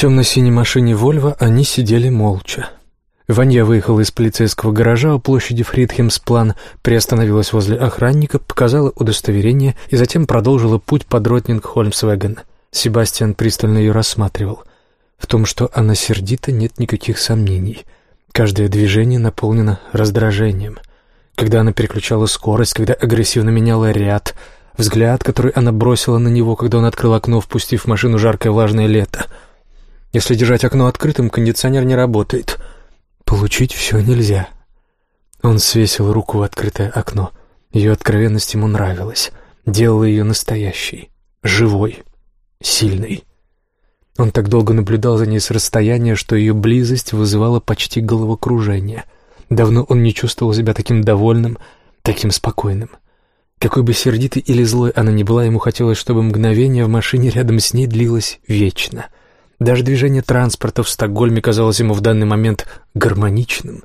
темно-синей машине «Вольво» они сидели молча. Ванья выехала из полицейского гаража у площади Фридхемсплан, приостановилась возле охранника, показала удостоверение и затем продолжила путь под Ротнинг-Хольмсвеген. Себастьян пристально ее рассматривал. В том, что она сердита, нет никаких сомнений. Каждое движение наполнено раздражением. Когда она переключала скорость, когда агрессивно меняла ряд, взгляд, который она бросила на него, когда он открыл окно, впустив в машину жаркое влажное лето. Если держать окно открытым, кондиционер не работает. Получить все нельзя. Он свесил руку в открытое окно. Ее откровенность ему нравилась. Делала ее настоящей, живой, сильной. Он так долго наблюдал за ней с расстояния, что ее близость вызывала почти головокружение. Давно он не чувствовал себя таким довольным, таким спокойным. Какой бы сердитой или злой она ни была, ему хотелось, чтобы мгновение в машине рядом с ней длилось вечно. Даже движение транспорта в Стокгольме казалось ему в данный момент гармоничным.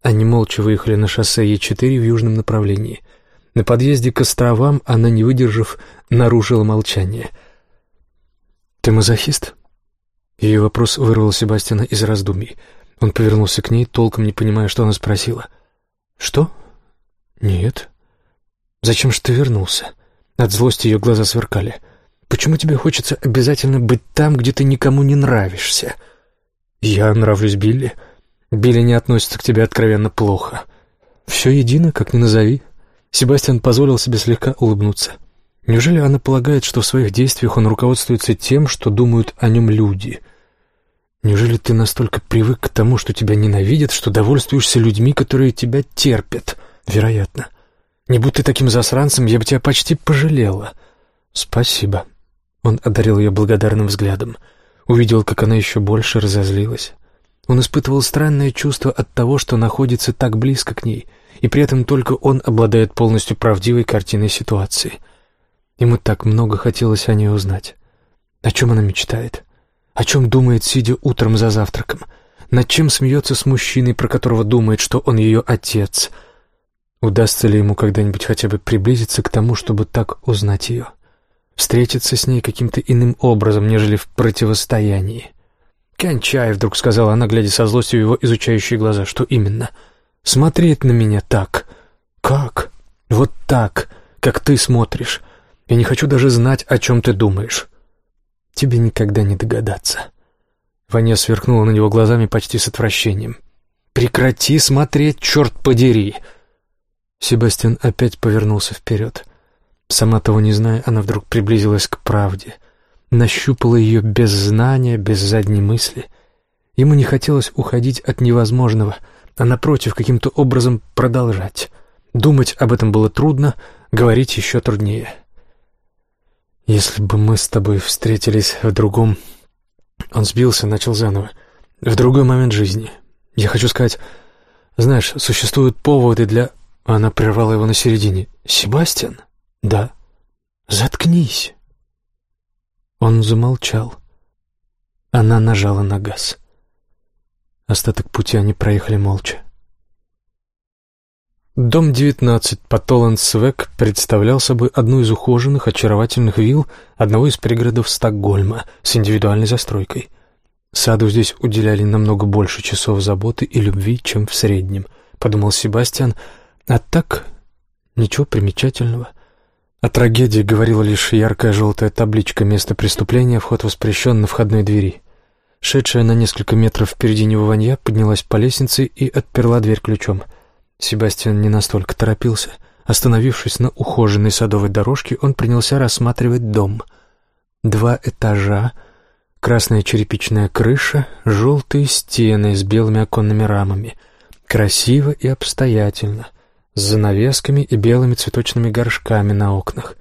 Они молча выехали на шоссе Е4 в южном направлении. На подъезде к островам она, не выдержав, нарушила молчание. «Ты мазохист?» Ее вопрос вырвал Себастьяна из раздумий. Он повернулся к ней, толком не понимая, что она спросила. «Что?» «Нет». «Зачем же ты вернулся?» От злости ее глаза сверкали. «Почему тебе хочется обязательно быть там, где ты никому не нравишься?» «Я нравлюсь Билли. Билли не относится к тебе откровенно плохо. Все едино, как ни назови». Себастьян позволил себе слегка улыбнуться. Неужели она полагает, что в своих действиях он руководствуется тем, что думают о нем люди? Неужели ты настолько привык к тому, что тебя ненавидят, что довольствуешься людьми, которые тебя терпят? Вероятно. Не будь ты таким засранцем, я бы тебя почти пожалела. Спасибо. Он одарил ее благодарным взглядом. Увидел, как она еще больше разозлилась. Он испытывал странное чувство от того, что находится так близко к ней, и при этом только он обладает полностью правдивой картиной ситуации. Ему так много хотелось о ней узнать. О чем она мечтает? О чем думает, сидя утром за завтраком? Над чем смеется с мужчиной, про которого думает, что он ее отец? Удастся ли ему когда-нибудь хотя бы приблизиться к тому, чтобы так узнать ее? Встретиться с ней каким-то иным образом, нежели в противостоянии? «Кончай», — вдруг сказала она, глядя со злостью в его изучающие глаза. «Что именно?» «Смотреть на меня так». «Как?» «Вот так, как ты смотришь. Я не хочу даже знать, о чем ты думаешь». Тебе никогда не догадаться». Ваня сверкнула на него глазами почти с отвращением. «Прекрати смотреть, черт подери!» Себастьян опять повернулся вперед. Сама того не зная, она вдруг приблизилась к правде. Нащупала ее без знания, без задней мысли. Ему не хотелось уходить от невозможного, а напротив, каким-то образом продолжать. Думать об этом было трудно, говорить еще труднее. Если бы мы с тобой встретились в другом... Он сбился, начал заново. В другой момент жизни. Я хочу сказать... Знаешь, существуют поводы для... Она прервала его на середине. «Себастьян?» «Да». «Заткнись». Он замолчал. Она нажала на газ. Остаток пути они проехали молча. Дом 19 по Толландсвек представлял собой одну из ухоженных, очаровательных вилл одного из пригородов Стокгольма с индивидуальной застройкой. Саду здесь уделяли намного больше часов заботы и любви, чем в среднем, подумал Себастьян, а так ничего примечательного. О трагедии говорила лишь яркая желтая табличка «Место преступления, вход воспрещен на входной двери». Шедшая на несколько метров впереди него Ванья поднялась по лестнице и отперла дверь ключом — Себастьян не настолько торопился. Остановившись на ухоженной садовой дорожке, он принялся рассматривать дом. Два этажа, красная черепичная крыша, желтые стены с белыми оконными рамами. Красиво и обстоятельно, с занавесками и белыми цветочными горшками на окнах.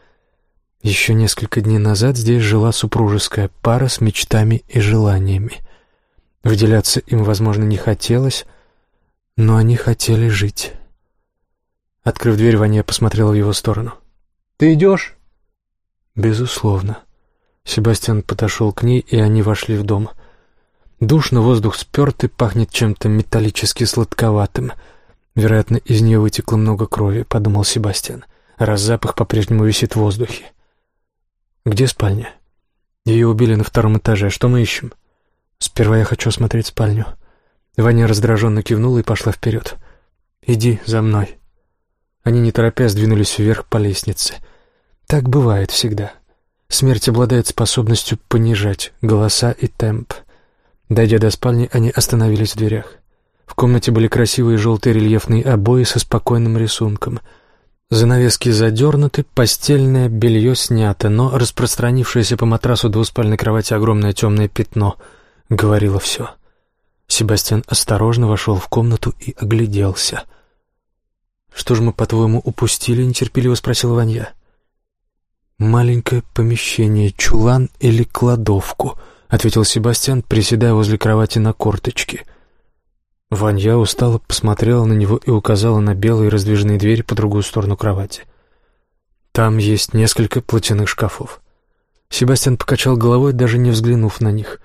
Еще несколько дней назад здесь жила супружеская пара с мечтами и желаниями. Выделяться им, возможно, не хотелось, но они хотели жить. Открыв дверь, Ваня посмотрела в его сторону. «Ты идешь?» «Безусловно». Себастьян подошел к ней, и они вошли в дом. Душно, воздух спертый, пахнет чем-то металлически сладковатым. Вероятно, из нее вытекло много крови, подумал Себастьян, раз запах по-прежнему висит в воздухе. «Где спальня?» «Ее убили на втором этаже. Что мы ищем?» «Сперва я хочу осмотреть спальню». Ваня раздраженно кивнула и пошла вперед. «Иди за мной». Они, не торопясь, двинулись вверх по лестнице. Так бывает всегда. Смерть обладает способностью понижать голоса и темп. Дойдя до спальни, они остановились в дверях. В комнате были красивые желтые рельефные обои со спокойным рисунком. Занавески задернуты, постельное белье снято, но распространившееся по матрасу двуспальной кровати огромное темное пятно говорило все. Себастьян осторожно вошел в комнату и огляделся. «Что же мы, по-твоему, упустили?» — нетерпеливо спросил Ванья. «Маленькое помещение, чулан или кладовку», — ответил Себастьян, приседая возле кровати на корточке — Ванья устало посмотрела на него и указала на белые раздвижные двери по другую сторону кровати. «Там есть несколько платяных шкафов». Себастьян покачал головой, даже не взглянув на них.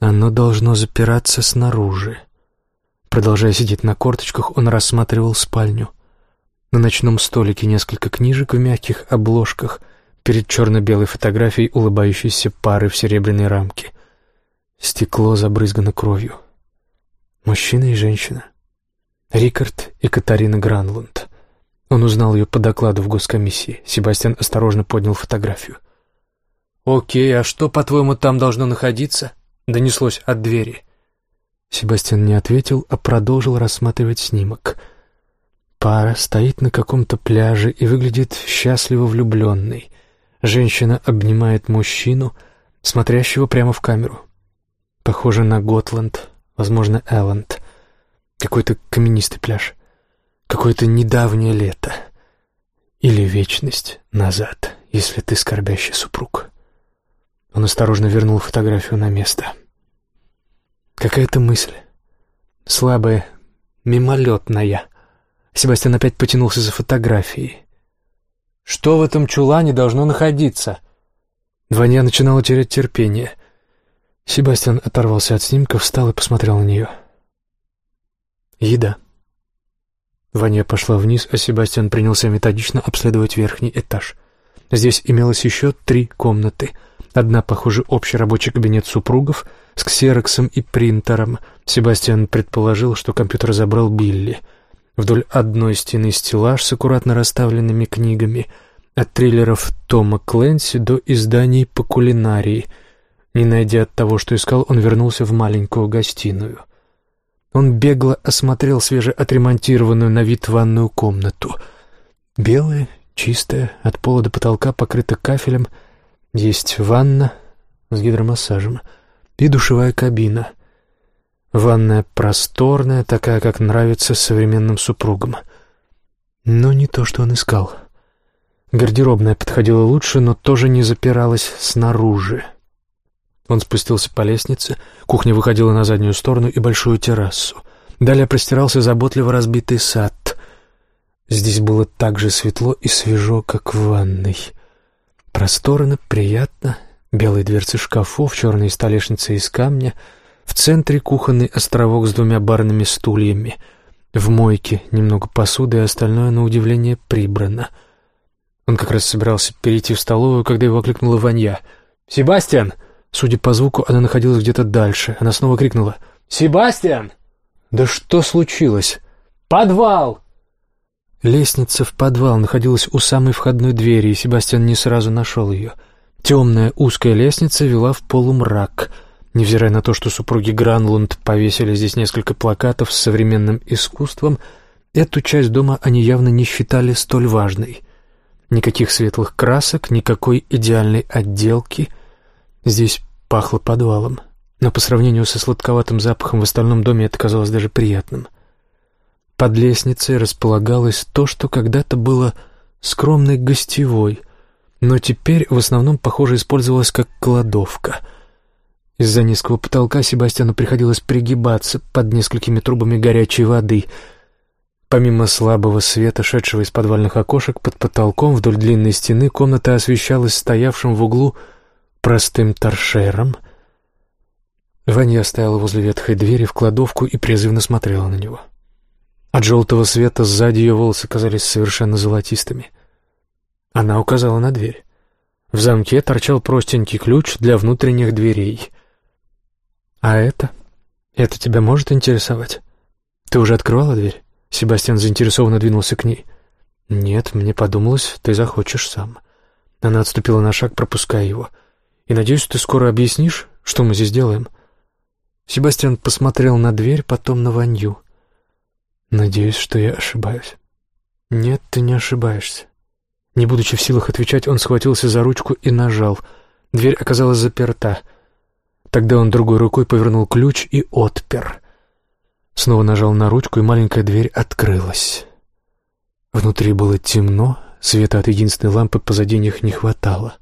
«Оно должно запираться снаружи». Продолжая сидеть на корточках, он рассматривал спальню. На ночном столике несколько книжек в мягких обложках, перед черно-белой фотографией улыбающейся пары в серебряной рамке. Стекло забрызгано кровью. Мужчина и женщина. Рикард и Катарина Гранлунд. Он узнал ее по докладу в госкомиссии. Себастьян осторожно поднял фотографию. «Окей, а что, по-твоему, там должно находиться?» Донеслось от двери. Себастьян не ответил, а продолжил рассматривать снимок. Пара стоит на каком-то пляже и выглядит счастливо влюбленной. Женщина обнимает мужчину, смотрящего прямо в камеру. Похоже на Готланд, возможно, Элленд. Какой-то каменистый пляж. Какое-то недавнее лето. Или вечность назад, если ты скорбящий супруг. Он осторожно вернул фотографию на место. Какая-то мысль. Слабая, мимолетная. Себастьян опять потянулся за фотографией. Что в этом чулане должно находиться? Ваня начинала терять терпение — Себастьян оторвался от снимка, встал и посмотрел на нее. «Еда». Ваня пошла вниз, а Себастьян принялся методично обследовать верхний этаж. Здесь имелось еще три комнаты. Одна, похоже, общий рабочий кабинет супругов с ксероксом и принтером. Себастьян предположил, что компьютер забрал Билли. Вдоль одной стены стеллаж с аккуратно расставленными книгами. От триллеров Тома Кленси до изданий по кулинарии — не найдя того, что искал, он вернулся в маленькую гостиную. Он бегло осмотрел свежеотремонтированную на вид ванную комнату. Белая, чистая, от пола до потолка покрыта кафелем. Есть ванна с гидромассажем и душевая кабина. Ванная просторная, такая, как нравится современным супругам. Но не то, что он искал. Гардеробная подходила лучше, но тоже не запиралась снаружи. Он спустился по лестнице, кухня выходила на заднюю сторону и большую террасу. Далее простирался заботливо разбитый сад. Здесь было так же светло и свежо, как в ванной. Просторно, приятно, белые дверцы шкафов, черные столешницы из камня, в центре кухонный островок с двумя барными стульями, в мойке немного посуды, и остальное, на удивление, прибрано. Он как раз собирался перейти в столовую, когда его окликнула Ванья. «Себастьян!» Судя по звуку, она находилась где-то дальше. Она снова крикнула «Себастьян!» «Да что случилось?» «Подвал!» Лестница в подвал находилась у самой входной двери, и Себастьян не сразу нашел ее. Темная узкая лестница вела в полумрак. Невзирая на то, что супруги Гранлунд повесили здесь несколько плакатов с современным искусством, эту часть дома они явно не считали столь важной. Никаких светлых красок, никакой идеальной отделки. Здесь Пахло подвалом, но по сравнению со сладковатым запахом в остальном доме это казалось даже приятным. Под лестницей располагалось то, что когда-то было скромной гостевой, но теперь в основном, похоже, использовалось как кладовка. Из-за низкого потолка Себастьяну приходилось пригибаться под несколькими трубами горячей воды. Помимо слабого света, шедшего из подвальных окошек, под потолком вдоль длинной стены комната освещалась стоявшим в углу простым торшером. Ваня стояла возле ветхой двери в кладовку и призывно смотрела на него. От желтого света сзади ее волосы казались совершенно золотистыми. Она указала на дверь. В замке торчал простенький ключ для внутренних дверей. «А это? Это тебя может интересовать? Ты уже открывала дверь?» Себастьян заинтересованно двинулся к ней. «Нет, мне подумалось, ты захочешь сам». Она отступила на шаг, пропуская его. «И надеюсь, ты скоро объяснишь, что мы здесь делаем?» Себастьян посмотрел на дверь, потом на Ванью. «Надеюсь, что я ошибаюсь». «Нет, ты не ошибаешься». Не будучи в силах отвечать, он схватился за ручку и нажал. Дверь оказалась заперта. Тогда он другой рукой повернул ключ и отпер. Снова нажал на ручку, и маленькая дверь открылась. Внутри было темно, света от единственной лампы позади них не хватало.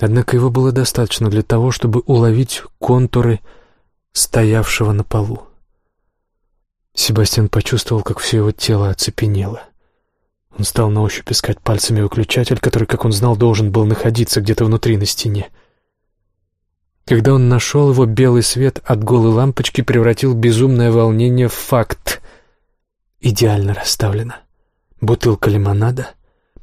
Однако его было достаточно для того, чтобы уловить контуры стоявшего на полу. Себастьян почувствовал, как все его тело оцепенело. Он стал на ощупь искать пальцами выключатель, который, как он знал, должен был находиться где-то внутри на стене. Когда он нашел его, белый свет от голой лампочки превратил безумное волнение в факт. Идеально расставлено. Бутылка лимонада,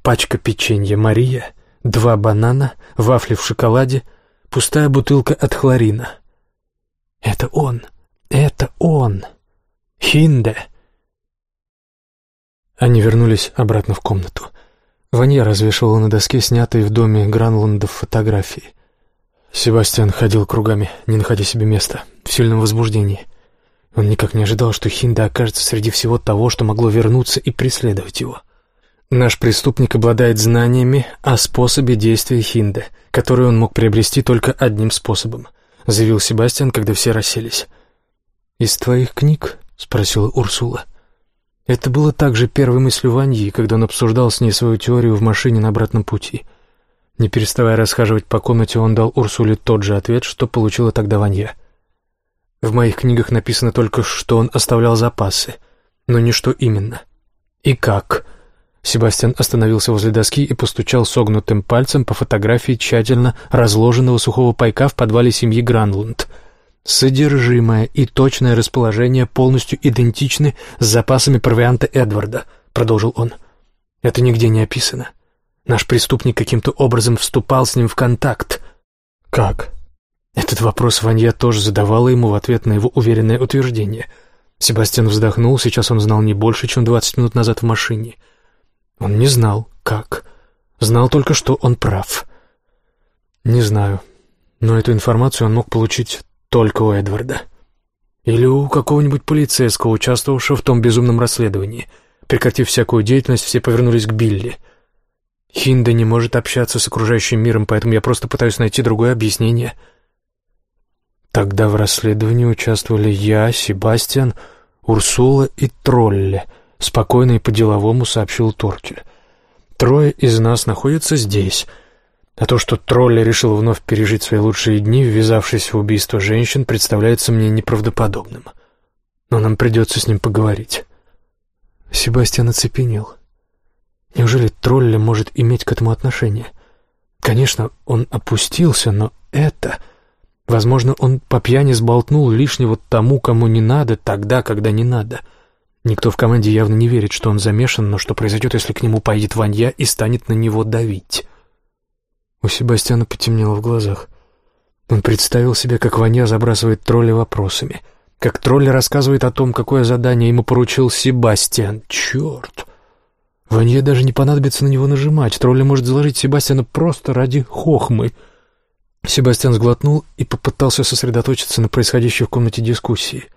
пачка печенья «Мария», два банана, вафли в шоколаде, пустая бутылка от хлорина. Это он, это он, Хинде. Они вернулись обратно в комнату. Ванья развешивала на доске снятые в доме Гранландов фотографии. Себастьян ходил кругами, не находя себе места, в сильном возбуждении. Он никак не ожидал, что Хинда окажется среди всего того, что могло вернуться и преследовать его. Наш преступник обладает знаниями о способе действия Хинда, который он мог приобрести только одним способом, заявил Себастьян, когда все расселись. «Из твоих книг?» — спросила Урсула. Это было также первой мыслью Ваньи, когда он обсуждал с ней свою теорию в машине на обратном пути — не переставая расхаживать по комнате, он дал Урсуле тот же ответ, что получила тогда Ванья. В моих книгах написано только, что он оставлял запасы, но не что именно. И как. Себастьян остановился возле доски и постучал согнутым пальцем по фотографии тщательно разложенного сухого пайка в подвале семьи Гранлунд. Содержимое и точное расположение полностью идентичны с запасами провианта Эдварда, продолжил он. Это нигде не описано. Наш преступник каким-то образом вступал с ним в контакт. Как? Этот вопрос Ванья тоже задавала ему в ответ на его уверенное утверждение. Себастьян вздохнул, сейчас он знал не больше, чем двадцать минут назад в машине. Он не знал, как. Знал только, что он прав. Не знаю, но эту информацию он мог получить только у Эдварда. Или у какого-нибудь полицейского, участвовавшего в том безумном расследовании. Прекратив всякую деятельность, все повернулись к Билли — Хинда не может общаться с окружающим миром, поэтому я просто пытаюсь найти другое объяснение. Тогда в расследовании участвовали я, Себастьян, Урсула и Тролли, спокойно и по-деловому сообщил Торкель. Трое из нас находятся здесь. А то, что Тролли решил вновь пережить свои лучшие дни, ввязавшись в убийство женщин, представляется мне неправдоподобным. Но нам придется с ним поговорить. Себастьян оцепенел. Неужели тролля может иметь к этому отношение? Конечно, он опустился, но это... Возможно, он по пьяни сболтнул лишнего тому, кому не надо, тогда, когда не надо. Никто в команде явно не верит, что он замешан, но что произойдет, если к нему поедет Ванья и станет на него давить? У Себастьяна потемнело в глазах. Он представил себе, как Ваня забрасывает тролля вопросами, как тролль рассказывает о том, какое задание ему поручил Себастьян. Черт! Ванье даже не понадобится на него нажимать. Тролля может заложить Себастьяна просто ради хохмы. Себастьян сглотнул и попытался сосредоточиться на происходящей в комнате дискуссии.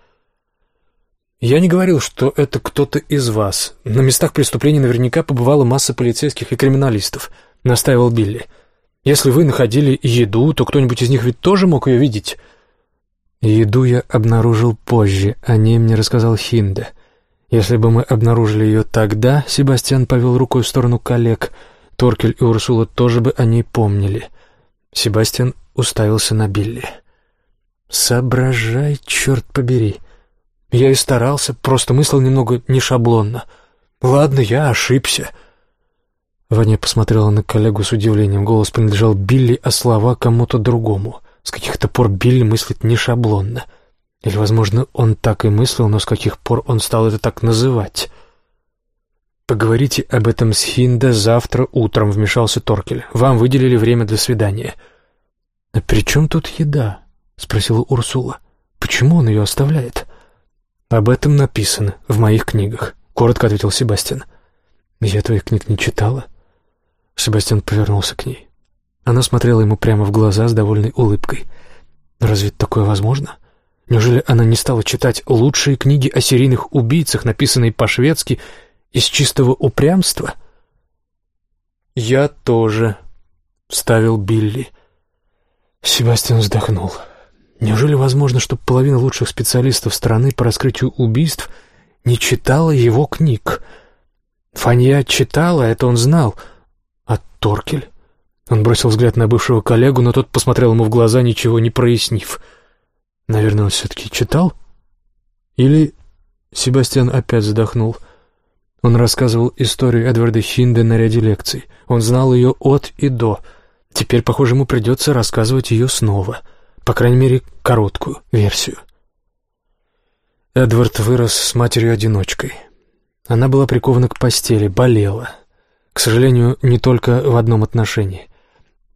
«Я не говорил, что это кто-то из вас. На местах преступлений наверняка побывала масса полицейских и криминалистов», — настаивал Билли. «Если вы находили еду, то кто-нибудь из них ведь тоже мог ее видеть». «Еду я обнаружил позже, о ней мне рассказал Хинде». Если бы мы обнаружили ее тогда, Себастьян повел рукой в сторону коллег, Торкель и Урсула тоже бы о ней помнили. Себастьян уставился на Билли. «Соображай, черт побери!» Я и старался, просто мыслил немного не шаблонно. «Ладно, я ошибся». Ваня посмотрела на коллегу с удивлением. Голос принадлежал Билли, а слова кому-то другому. С каких-то пор Билли мыслит не шаблонно. Или, возможно, он так и мыслил, но с каких пор он стал это так называть? «Поговорите об этом с Хинда завтра утром», — вмешался Торкель. «Вам выделили время для свидания». «А при чем тут еда?» — спросила Урсула. Почему он ее оставляет? Об этом написано в моих книгах, коротко ответил Себастьян. Я твоих книг не читала. Себастьян повернулся к ней. Она смотрела ему прямо в глаза с довольной улыбкой. Разве такое возможно? Неужели она не стала читать лучшие книги о серийных убийцах, написанные по-шведски, из чистого упрямства? «Я тоже», — вставил Билли. Себастьян вздохнул. Неужели возможно, чтобы половина лучших специалистов страны по раскрытию убийств не читала его книг? Фанья читала, это он знал. А Торкель? Он бросил взгляд на бывшего коллегу, но тот посмотрел ему в глаза, ничего не прояснив. Наверное, он все-таки читал? Или... Себастьян опять вздохнул. Он рассказывал историю Эдварда Хинде на ряде лекций. Он знал ее от и до. Теперь, похоже, ему придется рассказывать ее снова. По крайней мере, короткую версию. Эдвард вырос с матерью-одиночкой. Она была прикована к постели, болела. К сожалению, не только в одном отношении.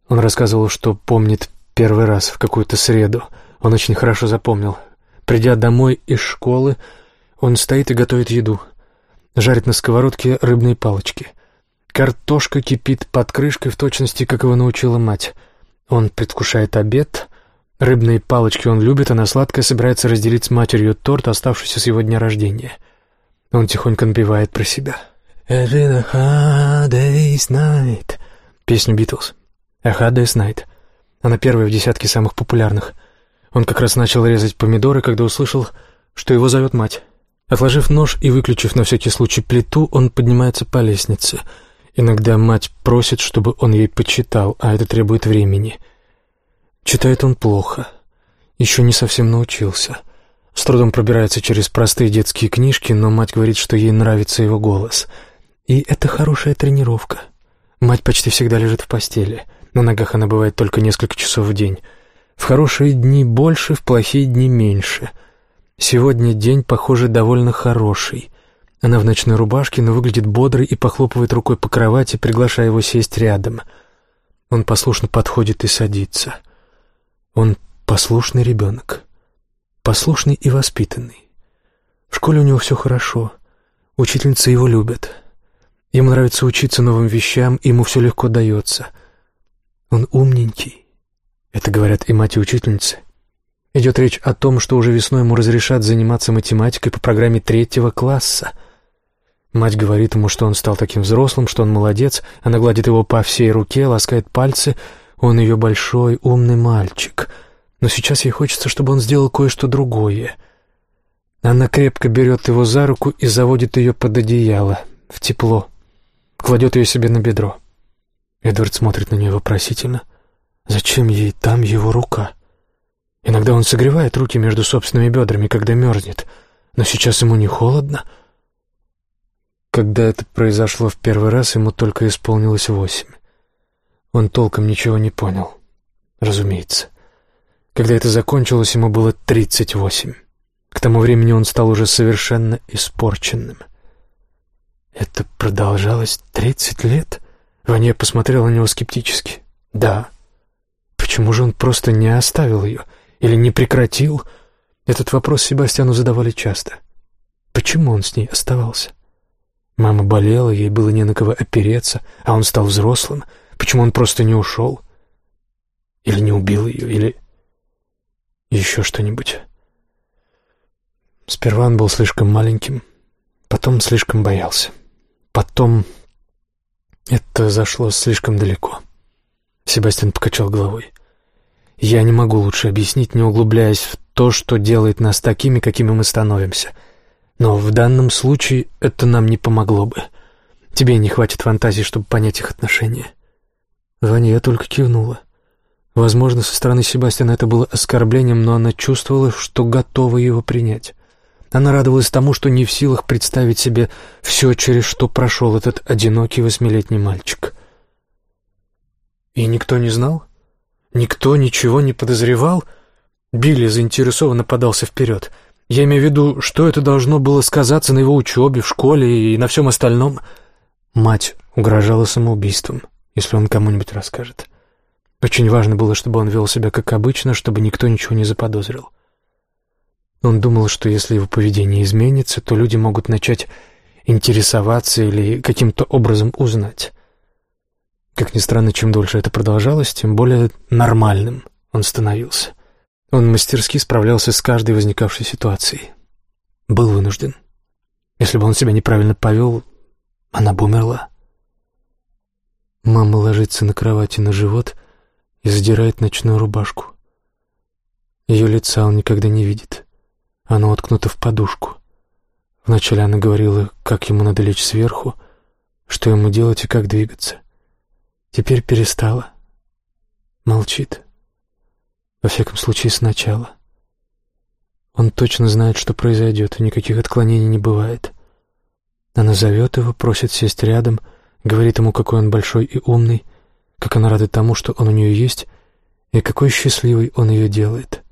Он рассказывал, что помнит первый раз в какую-то среду — он очень хорошо запомнил. Придя домой из школы, он стоит и готовит еду. Жарит на сковородке рыбные палочки. Картошка кипит под крышкой в точности, как его научила мать. Он предвкушает обед. Рыбные палочки он любит, а на собирается разделить с матерью торт, оставшийся с его дня рождения. Он тихонько напевает про себя. «A hard day's night» Песню «Битлз». «A hard day's night». Она первая в десятке самых популярных — он как раз начал резать помидоры, когда услышал, что его зовет мать. Отложив нож и выключив на всякий случай плиту, он поднимается по лестнице. Иногда мать просит, чтобы он ей почитал, а это требует времени. Читает он плохо. Еще не совсем научился. С трудом пробирается через простые детские книжки, но мать говорит, что ей нравится его голос. И это хорошая тренировка. Мать почти всегда лежит в постели. На ногах она бывает только несколько часов в день. В хорошие дни больше, в плохие дни меньше. Сегодня день, похоже, довольно хороший. Она в ночной рубашке, но выглядит бодрой и похлопывает рукой по кровати, приглашая его сесть рядом. Он послушно подходит и садится. Он послушный ребенок. Послушный и воспитанный. В школе у него все хорошо. Учительницы его любят. Ему нравится учиться новым вещам, ему все легко дается. Он умненький, это говорят и мать, и учительницы. Идет речь о том, что уже весной ему разрешат заниматься математикой по программе третьего класса. Мать говорит ему, что он стал таким взрослым, что он молодец, она гладит его по всей руке, ласкает пальцы. Он ее большой, умный мальчик. Но сейчас ей хочется, чтобы он сделал кое-что другое. Она крепко берет его за руку и заводит ее под одеяло, в тепло. Кладет ее себе на бедро. Эдвард смотрит на нее вопросительно — Зачем ей там его рука? Иногда он согревает руки между собственными бедрами, когда мерзнет, но сейчас ему не холодно. Когда это произошло в первый раз, ему только исполнилось восемь. Он толком ничего не понял, разумеется. Когда это закончилось, ему было тридцать восемь. К тому времени он стал уже совершенно испорченным. Это продолжалось тридцать лет? Ваня посмотрела на него скептически. «Да», Почему же он просто не оставил ее? Или не прекратил? Этот вопрос Себастьяну задавали часто. Почему он с ней оставался? Мама болела, ей было не на кого опереться, а он стал взрослым. Почему он просто не ушел? Или не убил ее, или еще что-нибудь? Сперва он был слишком маленьким, потом слишком боялся. Потом это зашло слишком далеко. Себастьян покачал головой. Я не могу лучше объяснить, не углубляясь в то, что делает нас такими, какими мы становимся. Но в данном случае это нам не помогло бы. Тебе не хватит фантазии, чтобы понять их отношения. Ваня только кивнула. Возможно, со стороны Себастьяна это было оскорблением, но она чувствовала, что готова его принять. Она радовалась тому, что не в силах представить себе все, через что прошел этот одинокий восьмилетний мальчик. И никто не знал? Никто ничего не подозревал? Билли заинтересованно подался вперед. Я имею в виду, что это должно было сказаться на его учебе, в школе и на всем остальном? Мать угрожала самоубийством, если он кому-нибудь расскажет. Очень важно было, чтобы он вел себя как обычно, чтобы никто ничего не заподозрил. Он думал, что если его поведение изменится, то люди могут начать интересоваться или каким-то образом узнать. Как ни странно, чем дольше это продолжалось, тем более нормальным он становился. Он мастерски справлялся с каждой возникавшей ситуацией. Был вынужден. Если бы он себя неправильно повел, она бы умерла. Мама ложится на кровати на живот и задирает ночную рубашку. Ее лица он никогда не видит. Оно уткнуто в подушку. Вначале она говорила, как ему надо лечь сверху, что ему делать и как двигаться. Теперь перестала. Молчит. Во всяком случае, сначала. Он точно знает, что произойдет, и никаких отклонений не бывает. Она зовет его, просит сесть рядом, говорит ему, какой он большой и умный, как она рада тому, что он у нее есть, и какой счастливый он ее делает.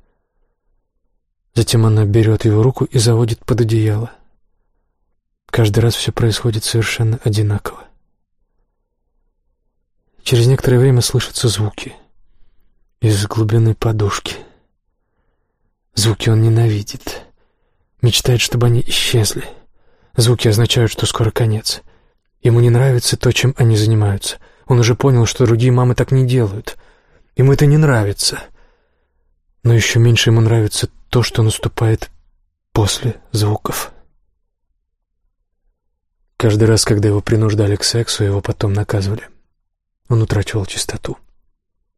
Затем она берет его руку и заводит под одеяло. Каждый раз все происходит совершенно одинаково. Через некоторое время слышатся звуки из глубины подушки. Звуки он ненавидит, мечтает, чтобы они исчезли. Звуки означают, что скоро конец. Ему не нравится то, чем они занимаются. Он уже понял, что другие мамы так не делают. Ему это не нравится. Но еще меньше ему нравится то, что наступает после звуков. Каждый раз, когда его принуждали к сексу, его потом наказывали. Он утрачивал чистоту.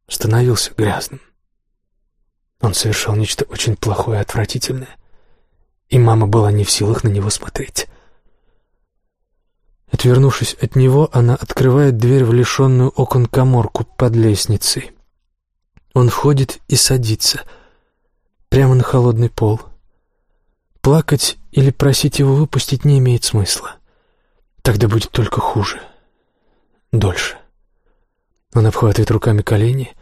Становился грязным. Он совершал нечто очень плохое и отвратительное. И мама была не в силах на него смотреть. Отвернувшись от него, она открывает дверь в лишенную окон коморку под лестницей. Он входит и садится — прямо на холодный пол. Плакать или просить его выпустить не имеет смысла. Тогда будет только хуже. Дольше. Он обхватывает руками колени.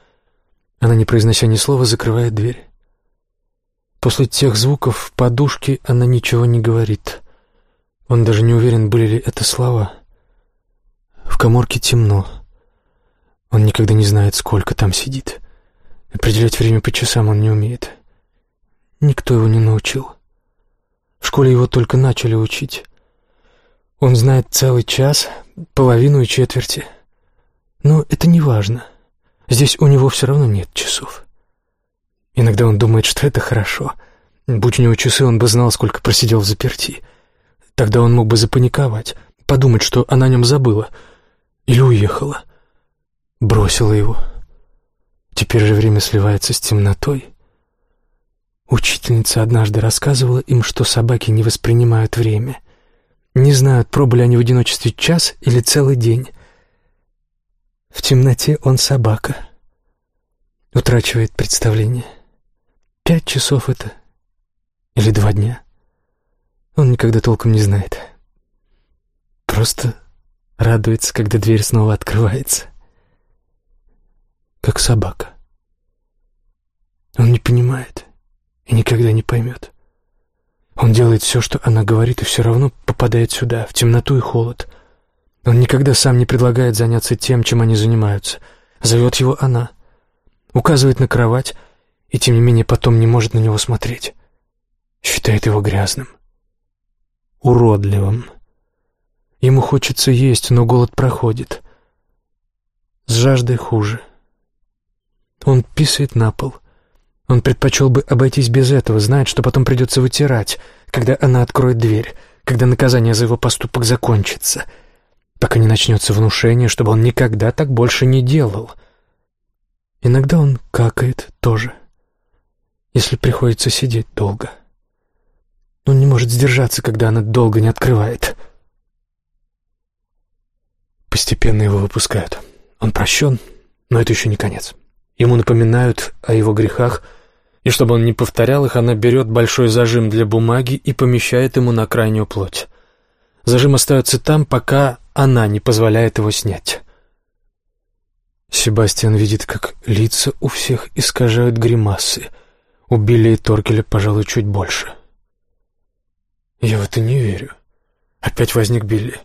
Она, не произнося ни слова, закрывает дверь. После тех звуков в подушке она ничего не говорит. Он даже не уверен, были ли это слова. В коморке темно. Он никогда не знает, сколько там сидит. Определять время по часам он не умеет. Никто его не научил. В школе его только начали учить. Он знает целый час, половину и четверти. Но это не важно. Здесь у него все равно нет часов. Иногда он думает, что это хорошо. Будь у него часы, он бы знал, сколько просидел в заперти. Тогда он мог бы запаниковать, подумать, что она о нем забыла. Или уехала. Бросила его. Теперь же время сливается с темнотой. Учительница однажды рассказывала им, что собаки не воспринимают время. Не знают, пробыли они в одиночестве час или целый день. В темноте он собака. Утрачивает представление. Пять часов это или два дня. Он никогда толком не знает. Просто радуется, когда дверь снова открывается. Как собака. Он не понимает и никогда не поймет. Он делает все, что она говорит, и все равно попадает сюда, в темноту и холод. Он никогда сам не предлагает заняться тем, чем они занимаются. Зовет его она. Указывает на кровать, и тем не менее потом не может на него смотреть. Считает его грязным. Уродливым. Ему хочется есть, но голод проходит. С жаждой хуже. Он писает на пол — он предпочел бы обойтись без этого, знает, что потом придется вытирать, когда она откроет дверь, когда наказание за его поступок закончится, пока не начнется внушение, чтобы он никогда так больше не делал. Иногда он какает тоже, если приходится сидеть долго. Он не может сдержаться, когда она долго не открывает. Постепенно его выпускают. Он прощен, но это еще не конец. Ему напоминают о его грехах, и чтобы он не повторял их, она берет большой зажим для бумаги и помещает ему на крайнюю плоть. Зажим остается там, пока она не позволяет его снять. Себастьян видит, как лица у всех искажают гримасы. У Билли и Торкеля, пожалуй, чуть больше. Я в это не верю. Опять возник Билли.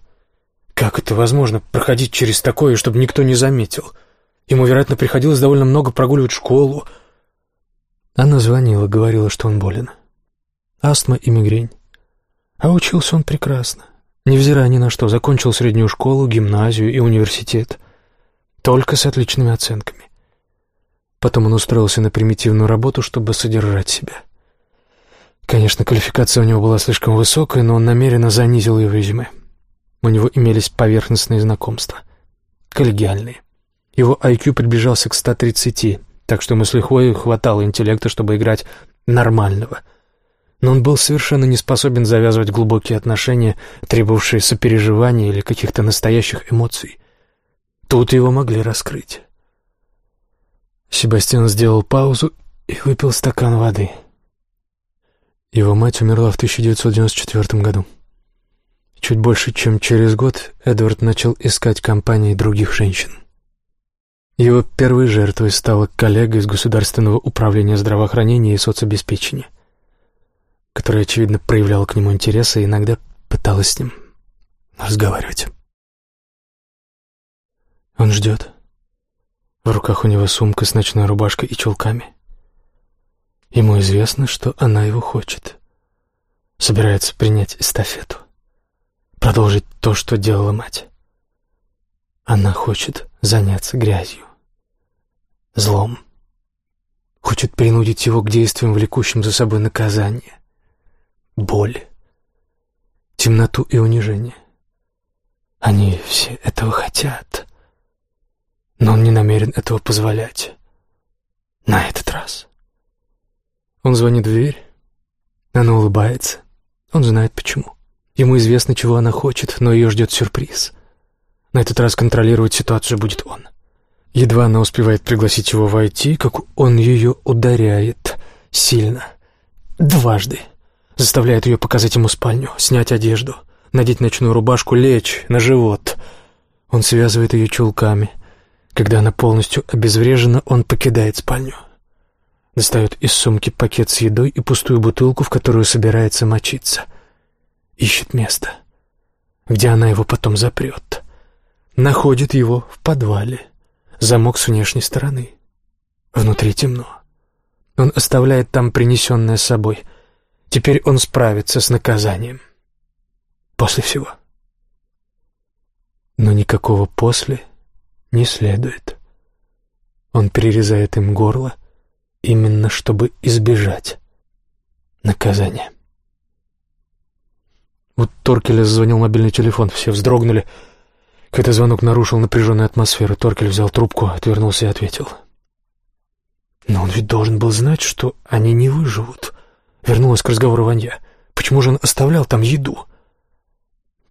Как это возможно, проходить через такое, чтобы никто не заметил? Ему, вероятно, приходилось довольно много прогуливать школу, она звонила, говорила, что он болен. астма и мигрень. А учился он прекрасно, невзирая ни на что, закончил среднюю школу, гимназию и университет. Только с отличными оценками. Потом он устроился на примитивную работу, чтобы содержать себя. Конечно, квалификация у него была слишком высокая, но он намеренно занизил ее в резюме. У него имелись поверхностные знакомства, коллегиальные. Его IQ приближался к 130, так что ему с лихвой хватало интеллекта, чтобы играть нормального. Но он был совершенно не способен завязывать глубокие отношения, требовавшие сопереживания или каких-то настоящих эмоций. Тут его могли раскрыть. Себастьян сделал паузу и выпил стакан воды. Его мать умерла в 1994 году. Чуть больше, чем через год, Эдвард начал искать компании других женщин. Его первой жертвой стала коллега из Государственного управления здравоохранения и соцобеспечения, которая, очевидно, проявляла к нему интерес и иногда пыталась с ним разговаривать. Он ждет. В руках у него сумка с ночной рубашкой и чулками. Ему известно, что она его хочет. Собирается принять эстафету. Продолжить то, что делала мать. Она хочет заняться грязью злом. Хочет принудить его к действиям, влекущим за собой наказание, боль, темноту и унижение. Они все этого хотят, но он не намерен этого позволять. На этот раз. Он звонит в дверь, она улыбается. Он знает почему. Ему известно, чего она хочет, но ее ждет сюрприз. На этот раз контролировать ситуацию будет он. Едва она успевает пригласить его войти, как он ее ударяет сильно, дважды. Заставляет ее показать ему спальню, снять одежду, надеть ночную рубашку, лечь на живот. Он связывает ее чулками. Когда она полностью обезврежена, он покидает спальню. Достает из сумки пакет с едой и пустую бутылку, в которую собирается мочиться. Ищет место, где она его потом запрет. Находит его в подвале. Замок с внешней стороны. Внутри темно. Он оставляет там принесенное с собой. Теперь он справится с наказанием. После всего. Но никакого «после» не следует. Он перерезает им горло, именно чтобы избежать наказания. Вот Торкеля звонил мобильный телефон, все вздрогнули — когда звонок нарушил напряженную атмосферу, Торкель взял трубку, отвернулся и ответил. «Но он ведь должен был знать, что они не выживут». Вернулась к разговору Ванья. «Почему же он оставлял там еду?»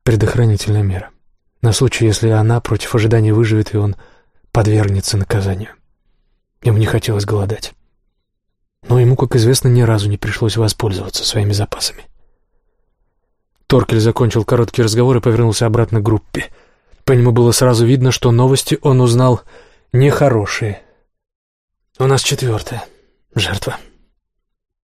Предохранительная мера. На случай, если она против ожидания выживет, и он подвергнется наказанию. Ему не хотелось голодать. Но ему, как известно, ни разу не пришлось воспользоваться своими запасами. Торкель закончил короткий разговор и повернулся обратно к группе — по нему было сразу видно, что новости он узнал нехорошие. «У нас четвертая жертва»,